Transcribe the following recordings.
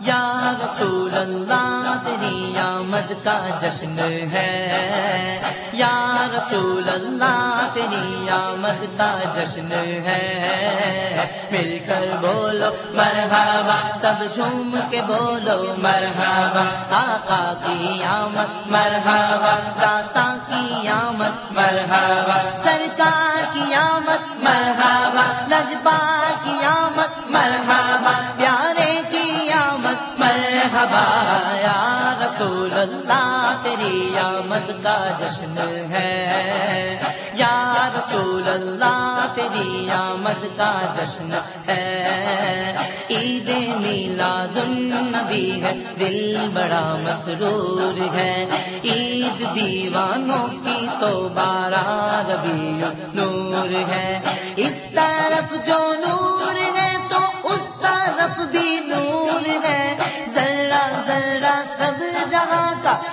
یا رسول اللہ، تیری آمد کا جشن ہے۔ یا رسول اللہ، تیری آمد کا جشن ہے۔ مل کر بولو مرحبا، سب جھوم کے بولو مرحبا۔ آقا کی آمد مرحبا، داتا کی آمد مرحبا۔ سرکار کی آمد مرحبا۔ نجبا کی آمد مرحبا اللہ تیری آمد کا جشن ہے۔ یا رسول اللہ تیری آمد کا جشن ہے۔ عید میلاد النبی ہے، دل بڑا مسرور ہے۔ عید دیوانوں کی تو بارہ ربی نور ہے۔ اس طرف جو نور ہے تو اس طرف بھی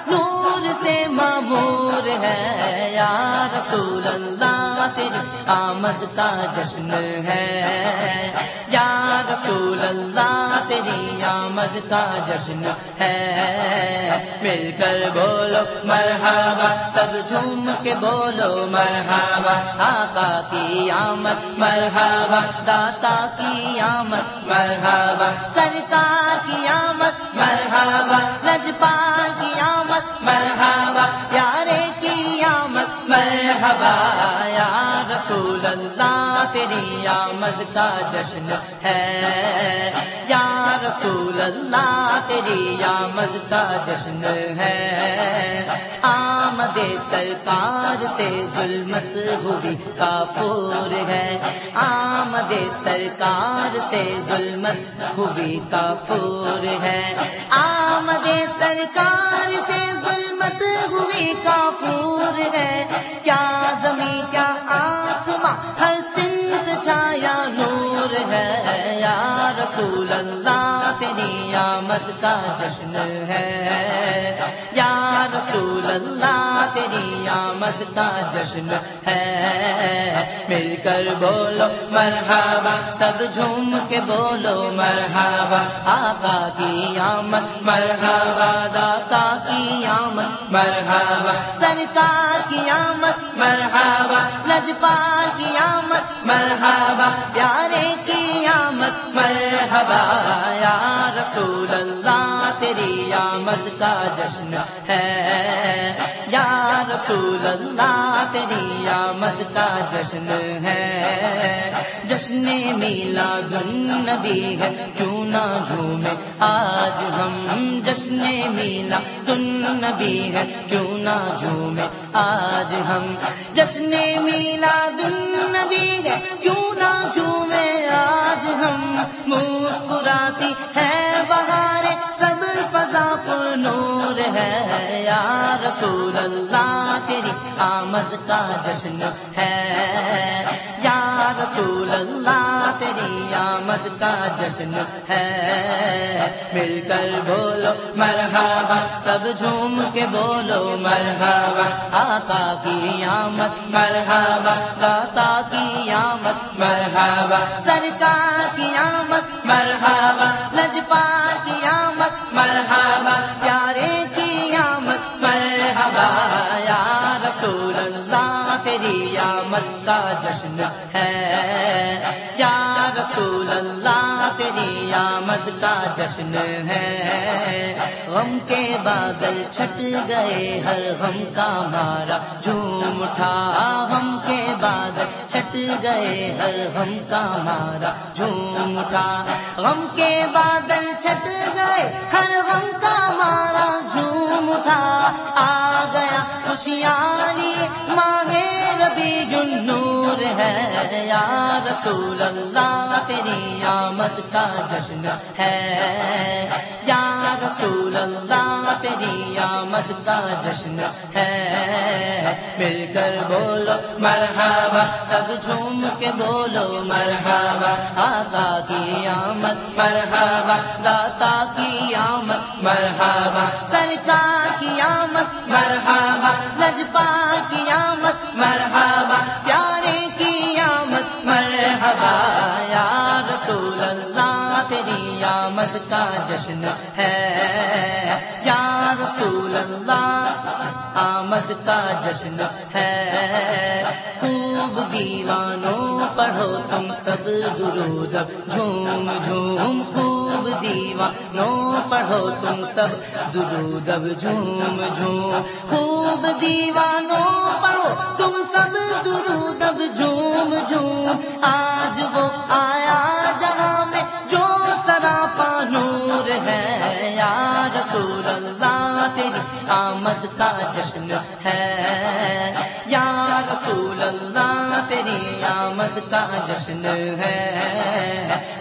نور سے معمور ہے۔ یا رسول اللہ، تیری آمد کا جشن ہے۔ یا رسول اللہ، تیری آمد کا جشن ہے۔ مل کر بولو مرحبا، سب جھوم کے بولو مرحبا۔ آقا کی آمد مرحبا، داتا کی آمد مرحبا۔ سرکار کی آمد مرحبا لجپال کی آمد مرحبا۔ پیارے کی آمد مرحبا یا رسول اللہ، تیری آمد کا جشن ہے۔ یا رسول اللہ، تیری آمد کا جشن ہے۔ آمد سرکار سے ظلمت ہوئی کافور ہے۔ دے سرکار سے ظلمت ہوئی کافور ہے۔ آمد سرکار سے ظلمت ہوئی کافور ہے۔ کیا زمین، کیا آسماں، ہر سے چھایا نور ہے، یا رسول اللہ، تیری آمد کا جشن ہے۔ یا رسول اللہ، تیری آمد کا جشن ہے۔ مل کر بولو مرحبا، سب جھوم کے بولو مرحبا۔ آقا کی آمد، مرحبا، داتا کی آمد، مرحبا۔ سرکار کی آمد، مرحبا۔ لجپال کی آمد، مرحبا۔ پیارے کی آمد مرحبا۔ رسول اللہ تیری آمد کا جشن ہے۔ یا رسول اللہ تیری آمد کا جشن ہے۔ جشن میلا النبی ہے۔ کیوں نہ جھومے آج ہم۔ جشن میلا النبی ہے۔ کیوں نہ جھومے آج ہم۔ جشن میلا النبی ہے۔ کیوں نہ جھومے آج ہم۔ مسکراتی ہے رسول اللہ، تیری آمد کا جشن ہے۔ یا رسول اللہ، تیری آمد کا جشن ہے۔ مل کر بولو مرحبا، سب جھوم کے بولو مرحبا۔ آقا کی آمد مرحبا، داتا کی آمد مرحبا۔ سرکار کی آمد مرحبا، لجپال کی تیری آمد کا جشن ہے۔ یا رسول اللہ، تیری آمد کا جشن ہے۔ غم کے بادل چھٹ گئے، ہر غم کا مارا جھوم اٹھا۔ غم کے بادل چھٹ گئے، ہر غم کا مارا جھوم اٹھا۔ غم کے بادل چھٹ گئے، ہر غم کا مارا جھوم اٹھا۔ آ گیا خوشیاری یا رسول اللہ، تیری آمد کا جشن ہے۔ یا رسول اللہ، تیری آمد کا جشن ہے۔ مل کر بولو مرحبا، سب جھوم کے بولو مرحبا۔ آقا کی آمد مرحبا، داتا کی آمد مرحبا۔ سرکار کی آمد مرحبا لجپال کا جشن ہے۔ یا رسول اللہ، آمد کا جشن ہے۔ خوب دیوانوں پڑھو تم سب درود۔ جھوم جھوم خوب دیوانوں پڑھو تم سب درود۔ جھوم جھوم خوب دیوانوں پڑھو تم سب درود۔ جھوم جھوم جشن ہے۔ یا رسول اللہ، تیری آمد کا جشن ہے۔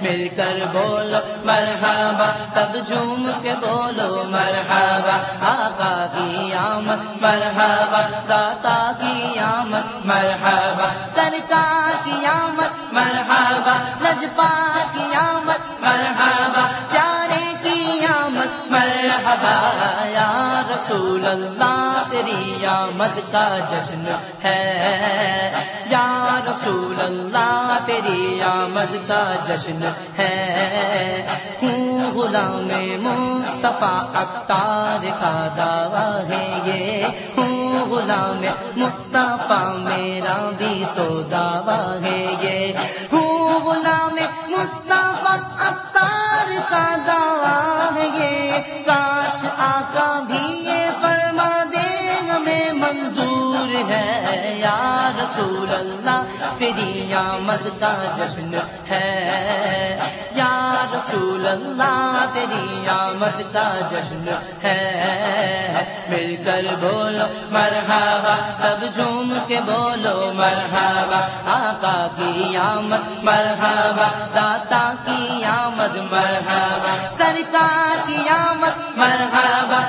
مل کر بولو، مرحبا۔ سب جھوم کے بولو، مرحبا۔ آقا کی آمد، مرحبا۔ داتا کی آمد، مرحبا۔ سرکار کی آمد، مرحبا۔ لجپا کی آمد، مرحبا۔ رسول اللہ تیری آمد کا جشن ہے۔ یا رسول اللہ تیری آمد کا جشن ہے۔ ہوں غلام مصطفیٰ اختار کا دعویٰ ہے یہ۔ ہوں غلام مصطفیٰ میرا بھی تو دعویٰ ہے یہ۔ ہوں غلام مصطفیٰ اختار کا دعویٰ یہ کاش آقا بھی یہ فرما دے، ہمیں منظور ہے۔ یا رسول اللہ، تیری آمد کا جشن ہے۔ یا رسول اللہ، تیری آمد کا جشن ہے۔ مل کر بولو مرحبا، سب جھوم کے بولو مرحبا۔ آقا کی آمد مرحبا، داتا کی کی آمد مرحبا سرکار کی آمد مرحبا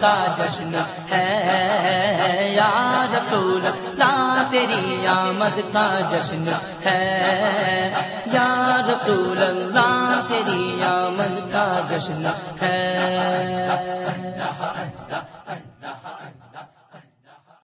کا جشن ہے۔ یا رسول اللہ، تیری آمد کا جشن ہے۔ یا رسول اللہ، تیری آمد کا جشن ہے۔